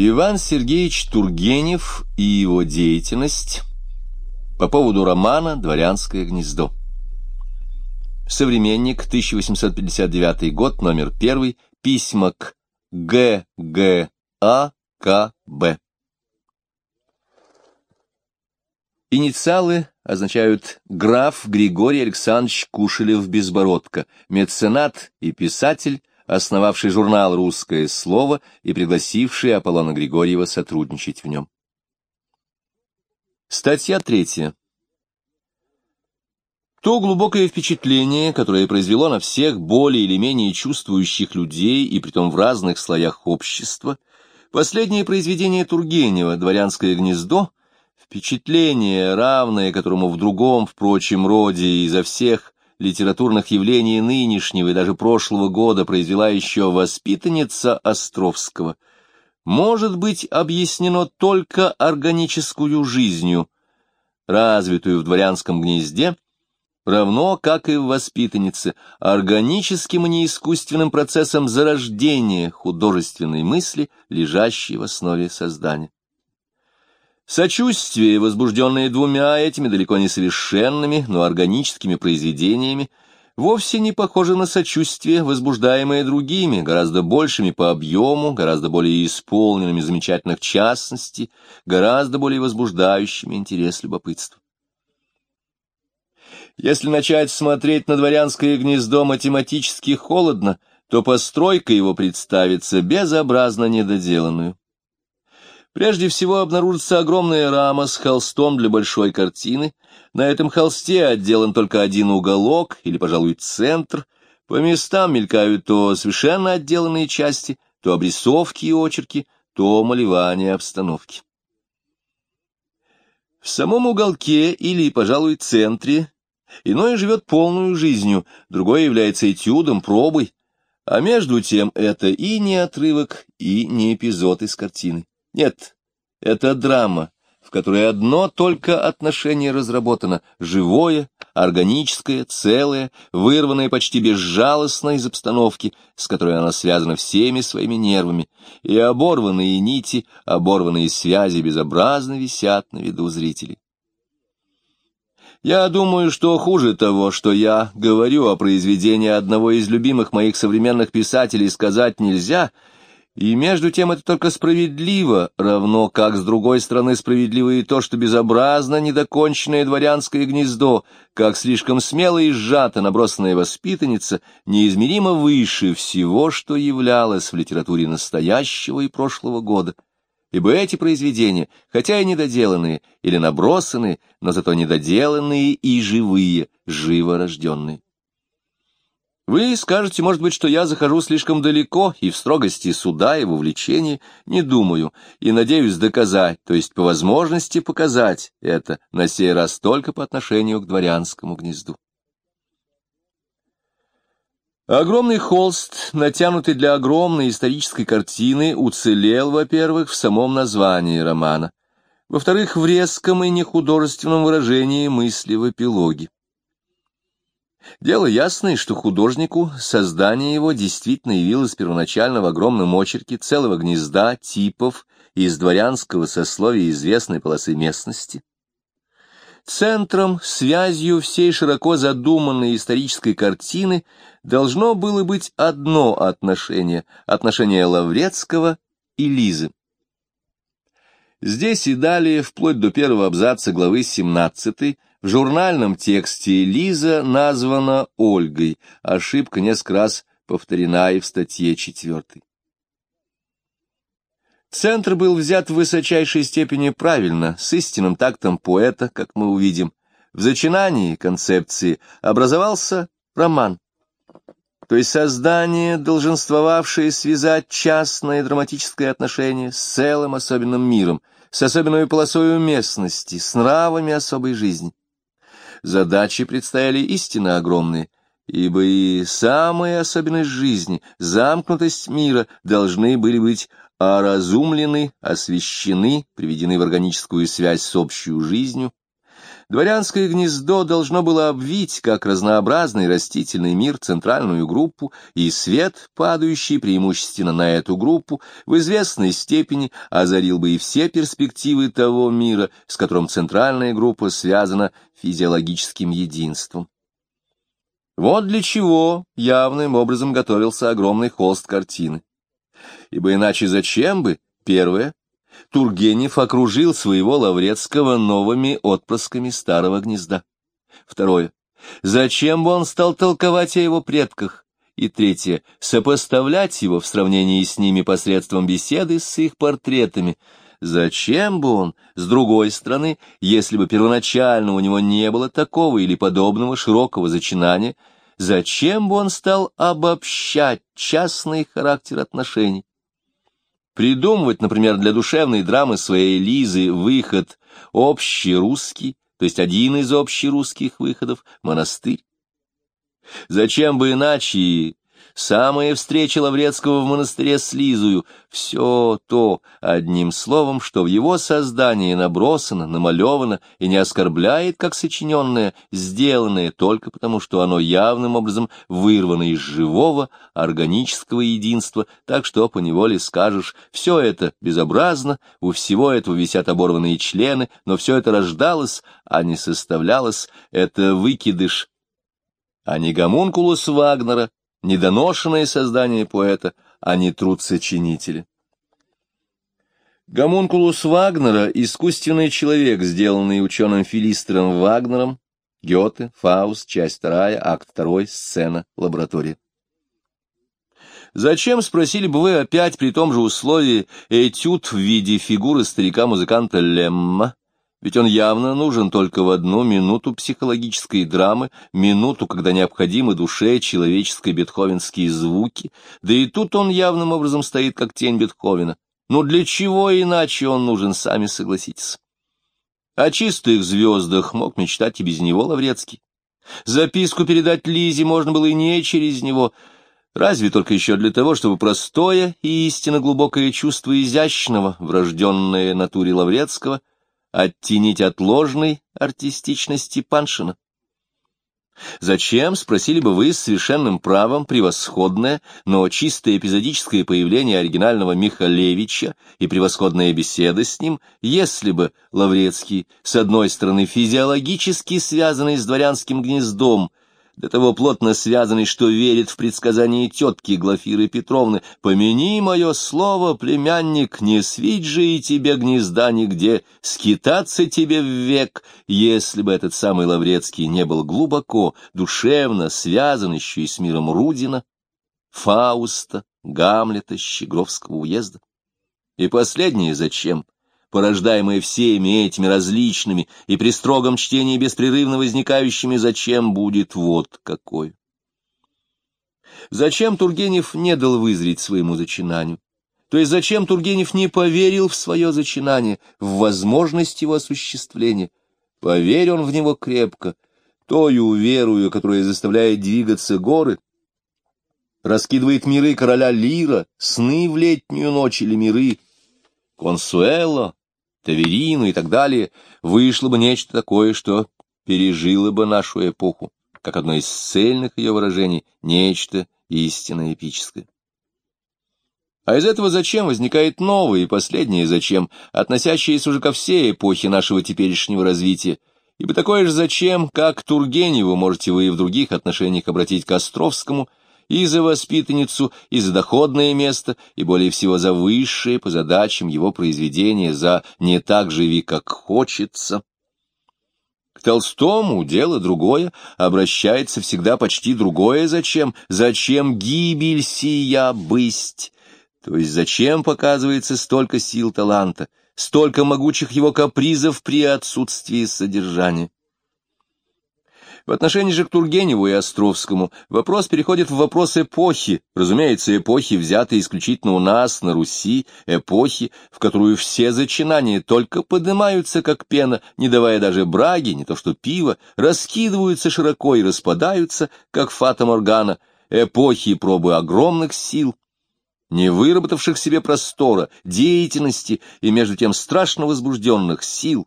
Иван Сергеевич Тургенев и его деятельность по поводу романа «Дворянское гнездо». Современник, 1859 год, номер 1, письма к Г. Г. А. К. Б. Инициалы означают граф Григорий Александрович Кушелев-Безбородко, меценат и писатель, основавший журнал «Русское слово» и пригласивший Аполлона Григорьева сотрудничать в нем. Статья третья. То глубокое впечатление, которое произвело на всех более или менее чувствующих людей, и притом в разных слоях общества, последнее произведение Тургенева «Дворянское гнездо», впечатление, равное которому в другом, впрочем, роде изо всех литературных явлений нынешнего и даже прошлого года произвела еще воспитанница Островского, может быть объяснено только органическую жизнью, развитую в дворянском гнезде, равно как и в воспитаннице, органическим и неискусственным процессом зарождения художественной мысли, лежащей в основе создания. Сочувствие, возбужденное двумя этими далеко не совершенными, но органическими произведениями, вовсе не похоже на сочувствие, возбуждаемое другими, гораздо большими по объему, гораздо более исполненными замечательных частностей, гораздо более возбуждающими интерес любопытства. Если начать смотреть на дворянское гнездо математически холодно, то постройка его представится безобразно недоделанную. Прежде всего обнаружится огромная рама с холстом для большой картины. На этом холсте отделан только один уголок, или, пожалуй, центр. По местам мелькают то совершенно отделанные части, то обрисовки и очерки, то малевание обстановки. В самом уголке или, пожалуй, центре иное живет полную жизнью, другое является этюдом, пробой, а между тем это и не отрывок, и не эпизод из картины. Нет, это драма, в которой одно только отношение разработано, живое, органическое, целое, вырванное почти безжалостно из обстановки, с которой она связана всеми своими нервами, и оборванные нити, оборванные связи безобразно висят на виду зрителей. Я думаю, что хуже того, что я говорю о произведении одного из любимых моих современных писателей, сказать нельзя — и между тем это только справедливо, равно как с другой стороны справедливо и то, что безобразно недоконченное дворянское гнездо, как слишком смело и сжато набросанная воспитанница, неизмеримо выше всего, что являлось в литературе настоящего и прошлого года. Ибо эти произведения, хотя и недоделанные или набросанные, но зато недоделанные и живые, живо рожденные. Вы скажете, может быть, что я захожу слишком далеко и в строгости суда и в увлечении, не думаю, и надеюсь доказать, то есть по возможности показать это на сей раз только по отношению к дворянскому гнезду. Огромный холст, натянутый для огромной исторической картины, уцелел, во-первых, в самом названии романа, во-вторых, в резком и нехудожественном выражении мысли в эпилоге. Дело ясное, что художнику создание его действительно явилось первоначально в огромном очерке целого гнезда типов из дворянского сословия известной полосы местности. Центром, связью всей широко задуманной исторической картины должно было быть одно отношение — отношение Лаврецкого и Лизы. Здесь и далее, вплоть до первого абзаца главы 17, в журнальном тексте Лиза названа Ольгой, ошибка несколько раз повторена и в статье четвертой. Центр был взят в высочайшей степени правильно, с истинным тактом поэта, как мы увидим. В зачинании концепции образовался роман, то есть создание, долженствовавшее связать частное драматическое отношение с целым особенным миром, с особенной полосой местности, с нравами особой жизни задачи предстояли истинно огромные, ибо и самая особенность жизни, замкнутость мира должны были быть оразумлены, освещены, приведены в органическую связь с общей жизнью. Дворянское гнездо должно было обвить, как разнообразный растительный мир, центральную группу, и свет, падающий преимущественно на эту группу, в известной степени озарил бы и все перспективы того мира, с которым центральная группа связана физиологическим единством. Вот для чего явным образом готовился огромный холст картины. Ибо иначе зачем бы, первое, Тургенев окружил своего Лаврецкого новыми отпрысками старого гнезда. Второе. Зачем бы он стал толковать о его предках? И третье. Сопоставлять его в сравнении с ними посредством беседы с их портретами. Зачем бы он, с другой стороны, если бы первоначально у него не было такого или подобного широкого зачинания, зачем бы он стал обобщать частный характер отношений? Придумывать, например, для душевной драмы своей Лизы выход общий русский, то есть один из общерусских выходов, монастырь. Зачем бы иначе самая встреча Лаврецкого в монастыре с Лизою, все то, одним словом, что в его создании набросано, намалевано и не оскорбляет, как сочиненное, сделанное только потому, что оно явным образом вырвано из живого, органического единства, так что поневоле скажешь, все это безобразно, у всего этого висят оборванные члены, но все это рождалось, а не составлялось, это выкидыш, а не гомункулус Вагнера, недоношенное создание поэта, а не труд сочинителя. Гомункулус Вагнера — искусственный человек, сделанный ученым Филистером Вагнером, Гёте, Фауст, часть вторая, акт второй, сцена, лаборатория. Зачем, спросили бы вы опять при том же условии, этюд в виде фигуры старика-музыканта Лемма, ведь он явно нужен только в одну минуту психологической драмы, минуту, когда необходимы душе человеческой бетховенские звуки, да и тут он явным образом стоит как тень Бетховена. Но для чего иначе он нужен, сами согласитесь. О чистых звездах мог мечтать и без него Лаврецкий. Записку передать Лизе можно было и не через него, разве только еще для того, чтобы простое и истинно глубокое чувство изящного, врожденное натуре Лаврецкого, оттенить от ложной артистичности Паншина. Зачем, спросили бы вы с совершенным правом, превосходное, но чисто эпизодическое появление оригинального Михалевича и превосходная беседа с ним, если бы Лаврецкий, с одной стороны, физиологически связанный с дворянским гнездом, до того плотно связанный, что верит в предсказание тетки Глафиры Петровны. «Помяни мое слово, племянник, не свить же и тебе гнезда нигде, скитаться тебе век, если бы этот самый Лаврецкий не был глубоко, душевно связан еще и с миром Рудина, Фауста, Гамлета, Щегровского уезда. И последнее зачем?» Порождаемые всеми этими различными и при строгом чтении беспрерывно возникающими «зачем» будет вот какой. Зачем Тургенев не дал вызреть своему зачинанию? То есть зачем Тургенев не поверил в свое зачинание, в возможность его осуществления? Поверь он в него крепко, тою верую, которая заставляет двигаться горы, раскидывает миры короля Лира, сны в летнюю ночь или миры, Консуэло, Таверину и так далее, вышло бы нечто такое, что пережило бы нашу эпоху, как одно из цельных ее выражений, нечто истинно эпическое. А из этого зачем возникает новое и последнее зачем, относящееся уже ко всей эпохе нашего теперешнего развития, ибо такое же зачем, как Тургеневу, можете вы и в других отношениях обратить к Островскому и за воспитанницу, и за доходное место, и более всего за высшее по задачам его произведения, за «не так живи, как хочется». К Толстому дело другое, обращается всегда почти другое «зачем?» «Зачем гибель сия бысть?» То есть зачем показывается столько сил таланта, столько могучих его капризов при отсутствии содержания? В отношении же к Тургеневу и Островскому вопрос переходит в вопрос эпохи, разумеется, эпохи, взятой исключительно у нас, на Руси, эпохи, в которую все зачинания только поднимаются, как пена, не давая даже браги, не то что пива, раскидываются широко и распадаются, как фата Моргана, эпохи пробы огромных сил, не выработавших себе простора, деятельности и между тем страшно возбужденных сил,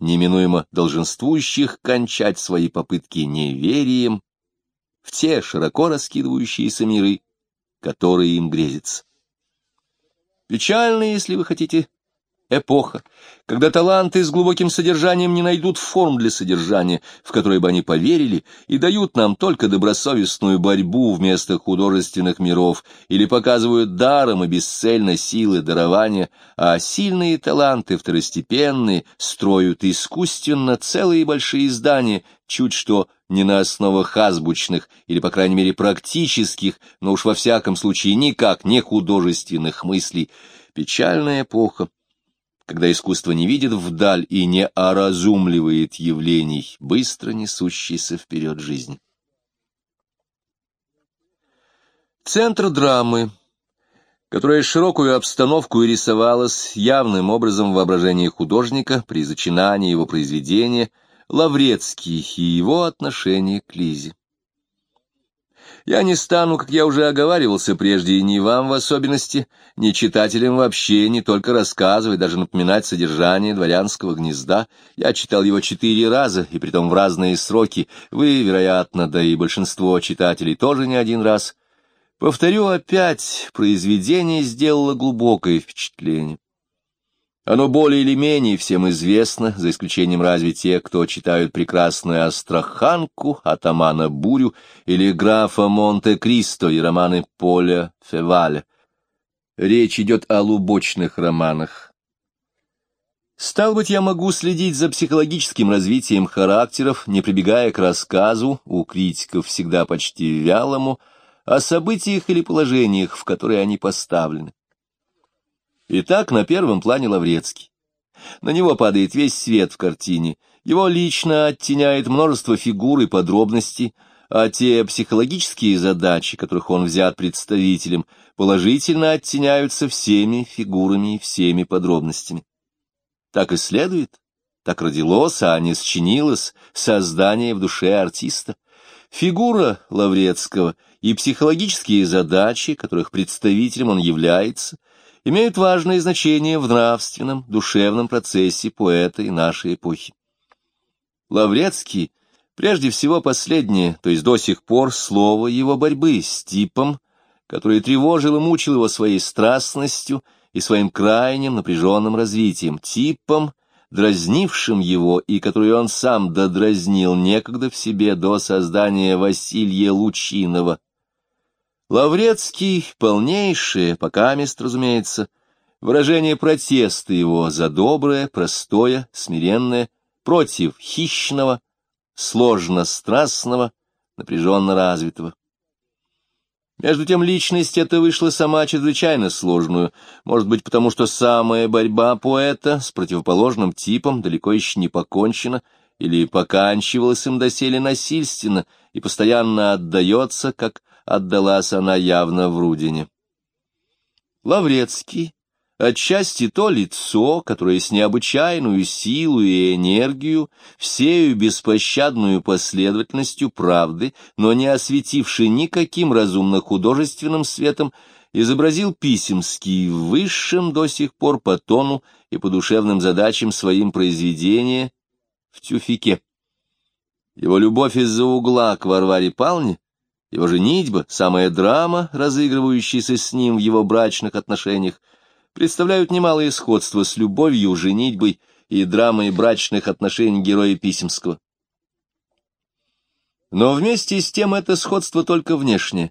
неминуемо долженствующих кончать свои попытки неверием в те широко раскидывающиеся миры, которые им грезятся. Печально, если вы хотите, эпоха, когда таланты с глубоким содержанием не найдут форм для содержания, в которые бы они поверили, и дают нам только добросовестную борьбу вместо художественных миров, или показывают даром и бесцельно силы дарования, а сильные таланты второстепенные строят искусственно целые большие здания, чуть что не на основах азбучных или, по крайней мере, практических, но уж во всяком случае никак не художественных мыслей. Печальная эпоха, когда искусство не видит вдаль и не оразумливает явлений, быстро несущийся вперед жизни. Центр драмы, которая широкую обстановку и рисовалась явным образом в воображении художника при зачинании его произведения, Лаврецкий и его отношение к Лизе. Я не стану, как я уже оговаривался прежде, ни вам в особенности, ни читателям вообще не только рассказывать, даже напоминать содержание дворянского гнезда. Я читал его четыре раза, и притом в разные сроки. Вы, вероятно, да и большинство читателей тоже не один раз. Повторю опять, произведение сделало глубокое впечатление. Оно более или менее всем известно, за исключением разве тех, кто читают прекрасную «Астраханку», «Атамана Бурю» или «Графа Монте-Кристо» и романы Поля Феваля. Речь идет о лубочных романах. Стал быть, я могу следить за психологическим развитием характеров, не прибегая к рассказу, у критиков всегда почти вялому, о событиях или положениях, в которые они поставлены. Итак, на первом плане Лаврецкий. На него падает весь свет в картине, его лично оттеняет множество фигур и подробностей, а те психологические задачи, которых он взят представителем, положительно оттеняются всеми фигурами и всеми подробностями. Так и следует, так родилось, а не счинилось создание в душе артиста. Фигура Лаврецкого и психологические задачи, которых представителем он является, имеют важное значение в нравственном, душевном процессе поэта и нашей эпохи. Лаврецкий, прежде всего последнее, то есть до сих пор, слово его борьбы с типом, который тревожил и мучил его своей страстностью и своим крайним напряженным развитием, типом, дразнившим его и который он сам додразнил некогда в себе до создания Василия Лучинова, Лаврецкий, полнейшее, покамест, разумеется, выражение протеста его за доброе, простое, смиренное, против хищного, сложно-страстного, напряженно развитого. Между тем, личность эта вышла сама чрезвычайно сложную, может быть, потому что самая борьба поэта с противоположным типом далеко еще не покончена или поканчивалась им доселе насильственно и постоянно отдается, как отдалась она явно в Рудине. Лаврецкий, отчасти то лицо, которое с необычайную силу и энергию, всею беспощадную последовательностью правды, но не осветивший никаким разумно-художественным светом, изобразил Писемский в высшем до сих пор по тону и по душевным задачам своим произведения в тюфике. Его любовь из-за угла к Варваре Павловне его женитьба, самая драма, разыгрывающаяся с ним в его брачных отношениях, представляют немалое сходство с любовью, женитьбой и драмой брачных отношений героя Писемского. Но вместе с тем это сходство только внешнее.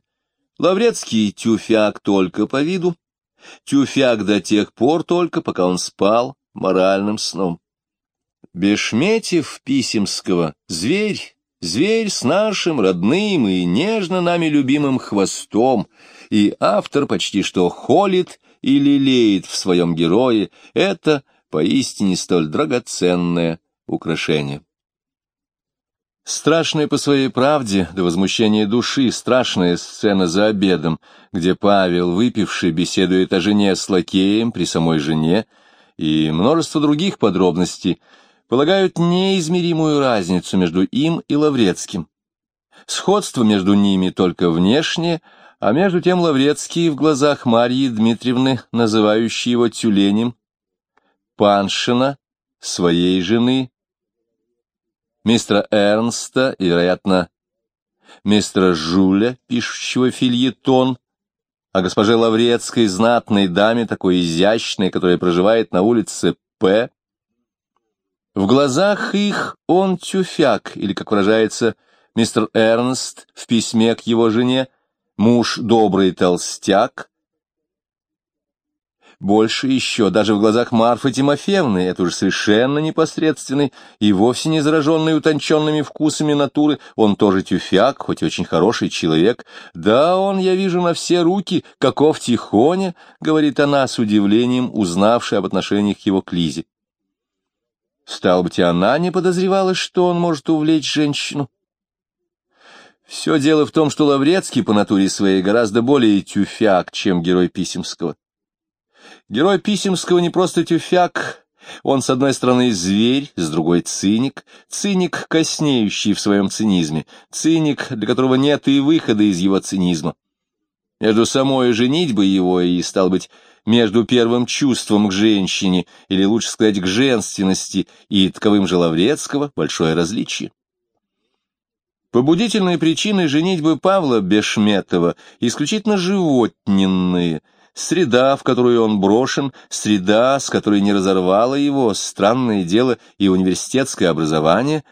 Лаврецкий тюфяк только по виду, тюфяк до тех пор только, пока он спал моральным сном. Бешметьев Писемского — зверь, Зверь с нашим родным и нежно нами любимым хвостом, и автор почти что холит и лелеет в своем герое это поистине столь драгоценное украшение. Страшная по своей правде, до возмущения души, страшная сцена за обедом, где Павел, выпивший, беседует о жене с лакеем при самой жене, и множество других подробностей — полагают неизмеримую разницу между им и Лаврецким. Сходство между ними только внешнее, а между тем Лаврецкий в глазах Марьи Дмитриевны, называющий его тюленем, Паншина, своей жены, мистера Эрнста и, вероятно, мистера Жуля, пишущего фильетон, о госпоже Лаврецкой, знатной даме, такой изящной, которая проживает на улице П. В глазах их он тюфяк, или, как выражается мистер Эрнст в письме к его жене, муж добрый толстяк, больше еще, даже в глазах Марфы Тимофеевны, это уже совершенно непосредственный и вовсе не зараженный утонченными вкусами натуры, он тоже тюфяк, хоть и очень хороший человек. Да, он, я вижу, на все руки, каков тихоня, — говорит она с удивлением, узнавшая об отношениях его к Лизе. Стал быть, она не подозревала, что он может увлечь женщину. Все дело в том, что Лаврецкий по натуре своей гораздо более тюфяк, чем герой Писемского. Герой Писемского не просто тюфяк, он, с одной стороны, зверь, с другой — циник, циник, коснеющий в своем цинизме, циник, для которого нет и выхода из его цинизма. Между самой женитьбой его и, стал быть, между первым чувством к женщине, или лучше сказать, к женственности, и таковым же Лаврецкого большое различие. Побудительные причины женитьбы Павла Бешметова исключительно животненные — Среда, в которую он брошен, среда, с которой не разорвало его, странное дело, и университетское образование,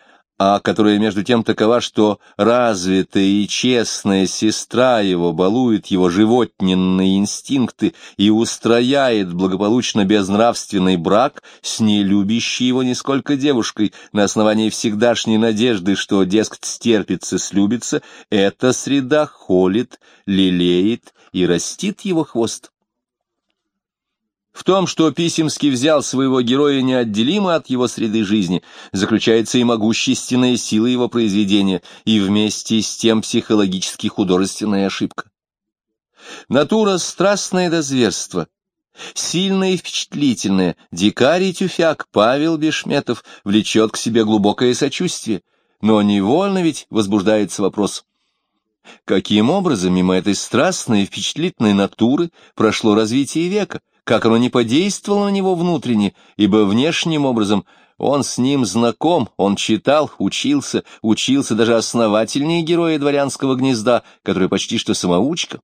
а которая между тем такова, что развитая и честная сестра его балует его животненные инстинкты и устрояет благополучно безнравственный брак с нелюбящей его нисколько девушкой на основании всегдашней надежды, что, дескать, стерпится, слюбится, эта среда холит, лелеет и растит его хвост. В том, что Писемский взял своего героя неотделимо от его среды жизни, заключается и могущественная сила его произведения, и вместе с тем психологически художественная ошибка. Натура страстная до зверства, сильная и впечатлительная, дикарь и тюфяк Павел Бешметов влечет к себе глубокое сочувствие, но невольно ведь возбуждается вопрос, каким образом мимо этой страстной и впечатлительной натуры прошло развитие века, как оно не подействовало на него внутренне, ибо внешним образом он с ним знаком, он читал, учился, учился даже основательнее героя дворянского гнезда, который почти что самоучка.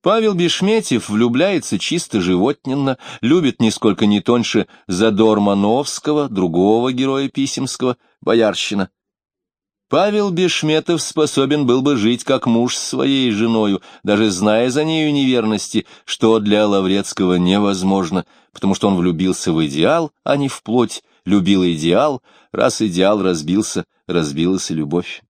Павел Бешметьев влюбляется чисто животненно, любит нисколько не тоньше Задор Мановского, другого героя Писемского, Боярщина. Павел Бешметов способен был бы жить как муж с своей женою, даже зная за нею неверности, что для Лаврецкого невозможно, потому что он влюбился в идеал, а не в плоть, любил идеал, раз идеал разбился, разбилась и любовь.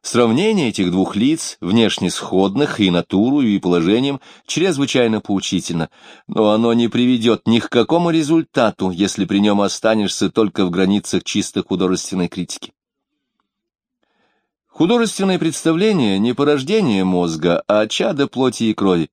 Сравнение этих двух лиц, внешне сходных и натурою, и положением, чрезвычайно поучительно, но оно не приведет ни к какому результату, если при нем останешься только в границах чисто художественной критики. Художественное представление не порождение мозга, а чадо плоти и крови.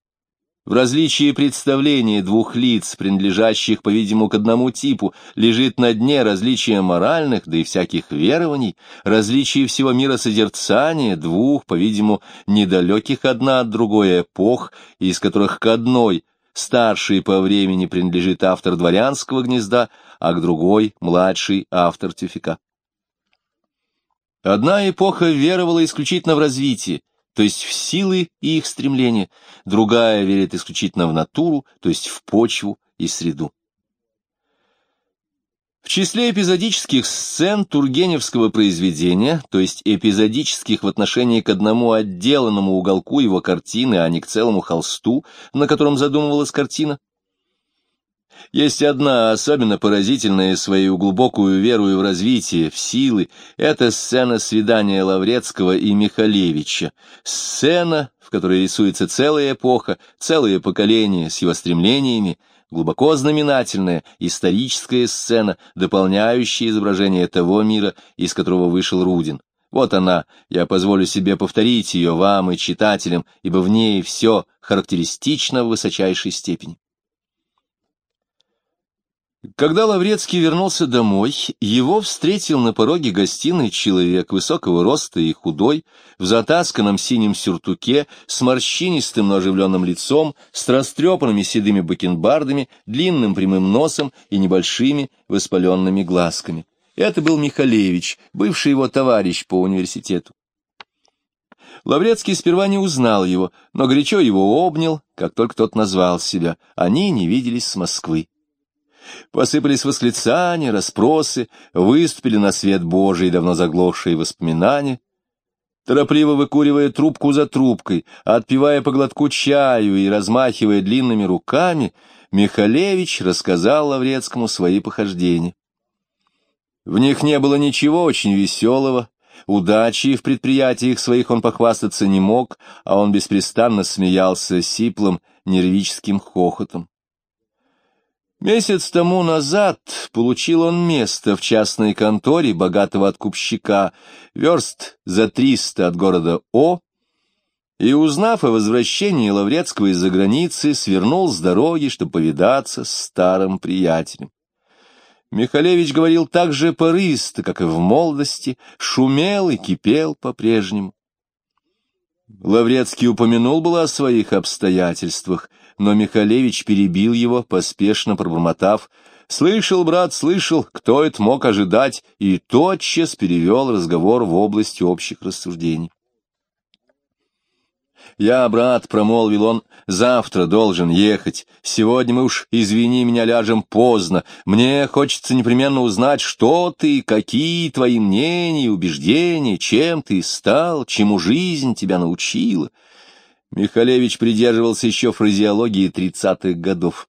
В различии представления двух лиц, принадлежащих, по-видимому, к одному типу, лежит на дне различия моральных, да и всяких верований, различие всего мира созерцания двух, по-видимому, недалеких одна от другой эпох, из которых к одной, старший по времени, принадлежит автор дворянского гнезда, а к другой — младший автор тюфика. Одна эпоха веровала исключительно в развитие, то есть в силы и их стремления, другая верит исключительно в натуру, то есть в почву и среду. В числе эпизодических сцен Тургеневского произведения, то есть эпизодических в отношении к одному отделанному уголку его картины, а не к целому холсту, на котором задумывалась картина, есть одна особенно поразительная свою глубокую веру в развитие, в силы. Это сцена свидания Лаврецкого и Михалевича. Сцена, в которой рисуется целая эпоха, целое поколение с его стремлениями, глубоко знаменательная историческая сцена, дополняющая изображение того мира, из которого вышел Рудин. Вот она, я позволю себе повторить ее вам и читателям, ибо в ней все характеристично в высочайшей степени. Когда Лаврецкий вернулся домой, его встретил на пороге гостиной человек высокого роста и худой, в затасканном синем сюртуке, с морщинистым, но оживленным лицом, с растрепанными седыми бакенбардами, длинным прямым носом и небольшими воспаленными глазками. Это был Михалевич, бывший его товарищ по университету. Лаврецкий сперва не узнал его, но горячо его обнял, как только тот назвал себя. Они не виделись с Москвы. Посыпались восклицания, расспросы, выступили на свет Божий давно заглохшие воспоминания. Торопливо выкуривая трубку за трубкой, отпивая по глотку чаю и размахивая длинными руками, Михалевич рассказал Лаврецкому свои похождения. В них не было ничего очень веселого, удачи в предприятиях своих он похвастаться не мог, а он беспрестанно смеялся сиплым нервическим хохотом. Месяц тому назад получил он место в частной конторе богатого откупщика, верст за триста от города О, и, узнав о возвращении Лаврецкого из-за границы, свернул с дороги, чтобы повидаться с старым приятелем. Михалевич говорил так же порысто, как и в молодости, шумел и кипел по-прежнему. Лаврецкий упомянул было о своих обстоятельствах, но Михалевич перебил его, поспешно пробормотав. «Слышал, брат, слышал, кто это мог ожидать?» и тотчас перевел разговор в область общих рассуждений. «Я, брат, — промолвил он, — завтра должен ехать. Сегодня мы уж, извини меня, ляжем поздно. Мне хочется непременно узнать, что ты, какие твои мнения, убеждения, чем ты стал, чему жизнь тебя научила». Михалевич придерживался еще фразеологии тридцатых годов.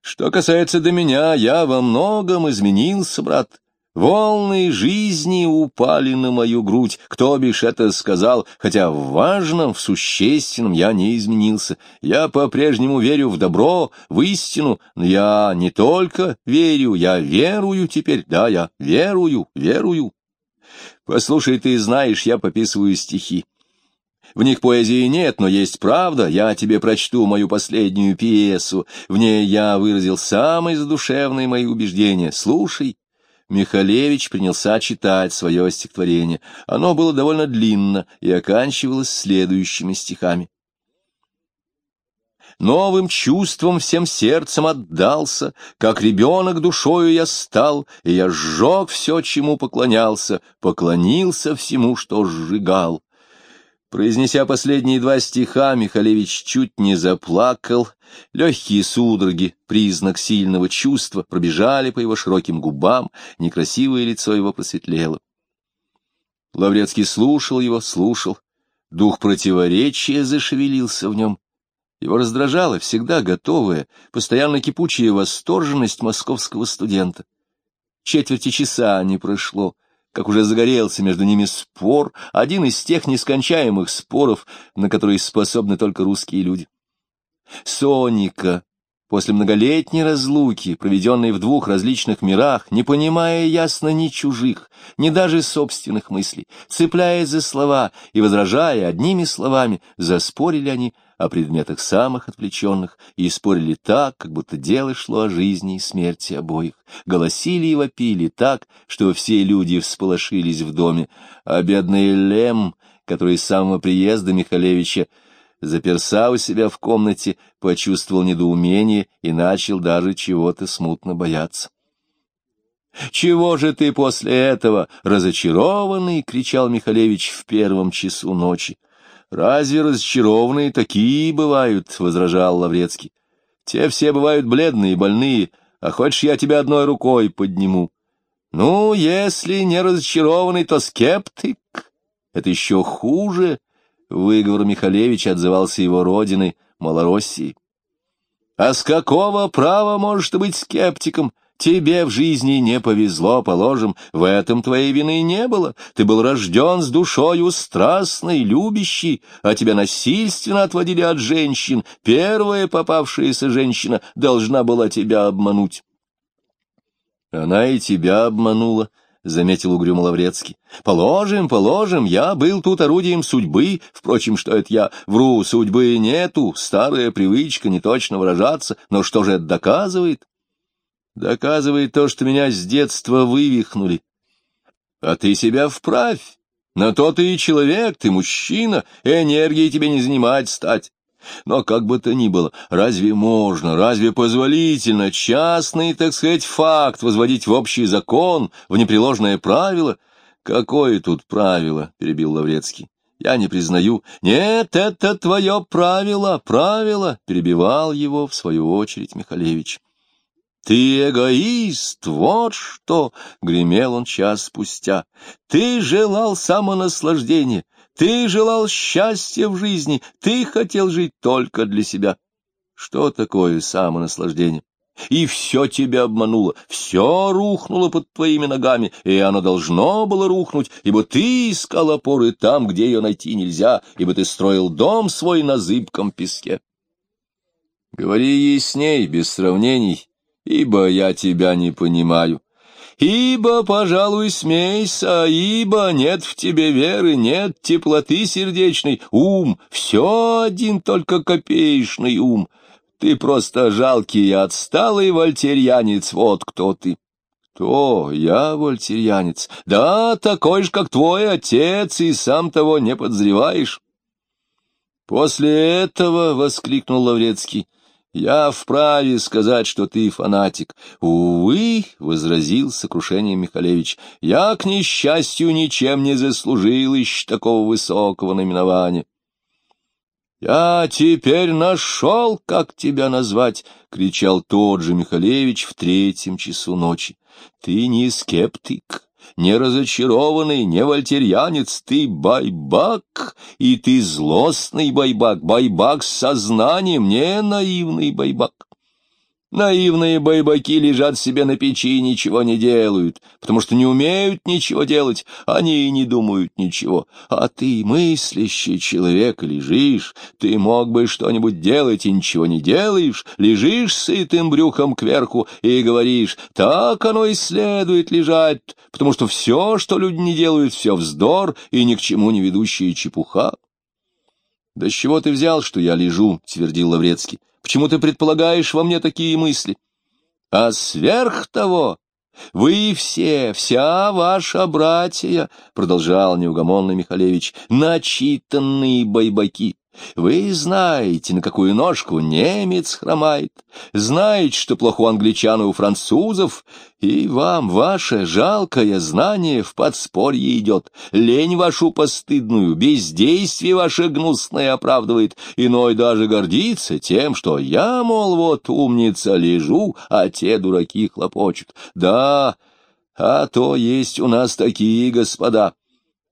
«Что касается до меня, я во многом изменился, брат. Волны жизни упали на мою грудь, кто бишь это сказал, хотя в важном, в существенном я не изменился. Я по-прежнему верю в добро, в истину, но я не только верю, я верую теперь, да, я верую, верую. Послушай, ты знаешь, я пописываю стихи. В них поэзии нет, но есть правда. Я тебе прочту мою последнюю пьесу. В ней я выразил самые задушевные мои убеждения. Слушай. Михалевич принялся читать свое стихотворение. Оно было довольно длинно и оканчивалось следующими стихами. Новым чувством всем сердцем отдался, Как ребенок душою я стал, И я сжег все, чему поклонялся, Поклонился всему, что сжигал. Произнеся последние два стиха, Михалевич чуть не заплакал. Легкие судороги, признак сильного чувства, пробежали по его широким губам, некрасивое лицо его просветлело. Лаврецкий слушал его, слушал. Дух противоречия зашевелился в нем. Его раздражала всегда готовая, постоянно кипучая восторженность московского студента. Четверти часа не прошло, как уже загорелся между ними спор, один из тех нескончаемых споров, на которые способны только русские люди. Соника, после многолетней разлуки, проведенной в двух различных мирах, не понимая ясно ни чужих, ни даже собственных мыслей, цепляясь за слова и возражая одними словами, заспорили они о предметах самых отвлеченных и спорили так, как будто дело шло о жизни и смерти обоих. Голосили и вопили так, что все люди всполошились в доме, а бедный Лем, который с самого приезда Михалевича заперся у себя в комнате, почувствовал недоумение и начал даже чего-то смутно бояться. «Чего же ты после этого, разочарованный?» — кричал Михалевич в первом часу ночи. «Разве разочарованные такие бывают?» — возражал Лаврецкий. «Те все бывают бледные больные, а хочешь, я тебя одной рукой подниму?» «Ну, если не разочарованный, то скептик. Это еще хуже», — выговор Михалевича отзывался его родины, Малороссии. «А с какого права можешь ты быть скептиком?» Тебе в жизни не повезло, положим, в этом твоей вины не было. Ты был рожден с душою страстной, любящей, а тебя насильственно отводили от женщин. Первая попавшаяся женщина должна была тебя обмануть. Она и тебя обманула, — заметил угрюмо Лаврецкий. — Положим, положим, я был тут орудием судьбы. Впрочем, что это я? Вру, судьбы нету, старая привычка не точно выражаться. Но что же это доказывает? Доказывает то, что меня с детства вывихнули. А ты себя вправь. На то ты и человек, ты мужчина, энергии тебе не занимать стать. Но как бы то ни было, разве можно, разве позволительно частный, так сказать, факт возводить в общий закон, в непреложное правило? Какое тут правило? — перебил Лаврецкий. Я не признаю. Нет, это твое правило, правило, — перебивал его, в свою очередь, Михалевич. «Ты эгоист, вот что!» — гремел он час спустя. «Ты желал самонаслаждения, ты желал счастья в жизни, ты хотел жить только для себя. Что такое самонаслаждение? И все тебя обмануло, все рухнуло под твоими ногами, и оно должно было рухнуть, ибо ты искал опоры там, где ее найти нельзя, ибо ты строил дом свой на зыбком песке. Говори ясней, без сравнений, ибо я тебя не понимаю. Ибо, пожалуй, смейся, ибо нет в тебе веры, нет теплоты сердечной, ум, все один только копеечный ум. Ты просто жалкий и отсталый вольтерьянец, вот кто ты. Кто? Я вольтерьянец. Да, такой же, как твой отец, и сам того не подозреваешь. После этого, — воскликнул Лаврецкий, я вправе сказать, что ты фанатик. Увы, — возразил сокрушением Михалевич, — я, к несчастью, ничем не заслужил еще такого высокого наименования. «Я теперь нашел, как тебя назвать!» — кричал тот же Михалевич в третьем часу ночи. «Ты не скептик, не разочарованный, не вольтерьянец, ты байбак, и ты злостный байбак, байбак с сознанием, не наивный байбак. Наивные байбаки лежат себе на печи и ничего не делают, потому что не умеют ничего делать, они и не думают ничего. А ты, мыслящий человек, лежишь, ты мог бы что-нибудь делать и ничего не делаешь, лежишь сытым брюхом кверху и говоришь, так оно и следует лежать, потому что все, что люди не делают, все вздор и ни к чему не ведущая чепуха. — Да с чего ты взял, что я лежу? — твердил Лаврецкий. Почему ты предполагаешь во мне такие мысли? А сверх того, вы все, вся ваша братья, — продолжал неугомонный Михалевич, — начитанные байбаки. Вы знаете, на какую ножку немец хромает, знаете, что плохо у англичан и у французов, и вам ваше жалкое знание в подспорье идет, лень вашу постыдную, бездействие ваше гнусное оправдывает, иной даже гордится тем, что я, мол, вот умница, лежу, а те дураки хлопочут. Да, а то есть у нас такие господа.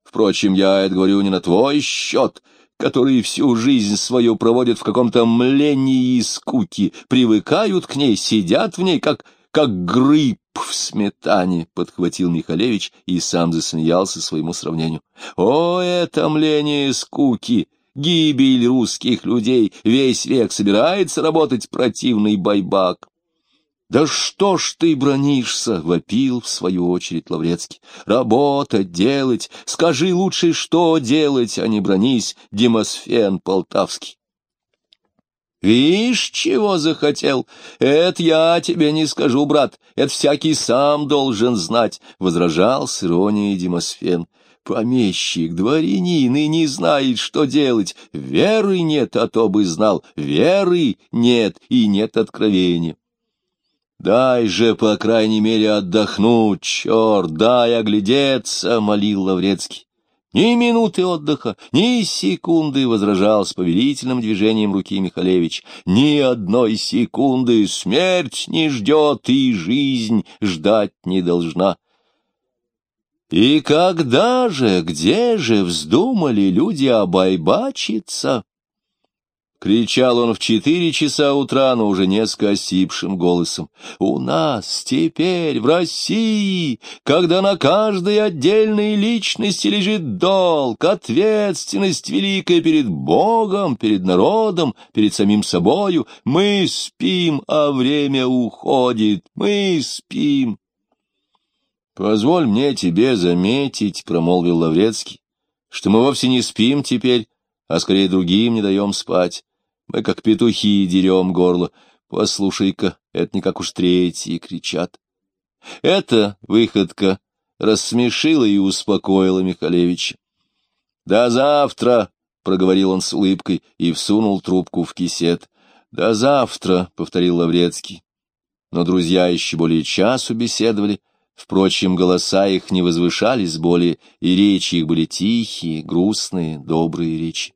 Впрочем, я это говорю не на твой счет, — которые всю жизнь свою проводят в каком-то млении и скуке, привыкают к ней, сидят в ней, как, как гриб в сметане, — подхватил Михалевич и сам засмеялся своему сравнению. О, это мление и скуки! Гибель русских людей! Весь век собирается работать противный байбак. «Да что ж ты бронишься?» — вопил в свою очередь Лаврецкий. «Работать, делать, скажи лучше, что делать, а не бронись, Демосфен Полтавский». «Вишь, чего захотел? Это я тебе не скажу, брат, это всякий сам должен знать», — возражал с иронией Демосфен. «Помещик, дворянин и не знает, что делать. Веры нет, а то бы знал. Веры нет и нет откровения». «Дай же, по крайней мере, отдохнуть, черт, дай оглядеться!» — молил Лаврецкий. «Ни минуты отдыха, ни секунды!» — возражал с повелительным движением руки Михалевич. «Ни одной секунды! Смерть не ждет, и жизнь ждать не должна!» «И когда же, где же вздумали люди обайбачиться?» Кричал он в четыре часа утра, но уже несколько осипшим голосом. «У нас теперь, в России, когда на каждой отдельной личности лежит долг, ответственность великая перед Богом, перед народом, перед самим собою, мы спим, а время уходит, мы спим». «Позволь мне тебе заметить», — промолвил Лаврецкий, — «что мы вовсе не спим теперь, а скорее другим не даем спать». Мы, как петухи, дерем горло. Послушай-ка, это не как уж третьи кричат. Эта выходка рассмешила и успокоила Михалевича. До завтра, — проговорил он с улыбкой и всунул трубку в кисет. «До завтра», — повторил Лаврецкий. Но друзья еще более часу беседовали, впрочем, голоса их не возвышались более, и речи их были тихие, грустные, добрые речи.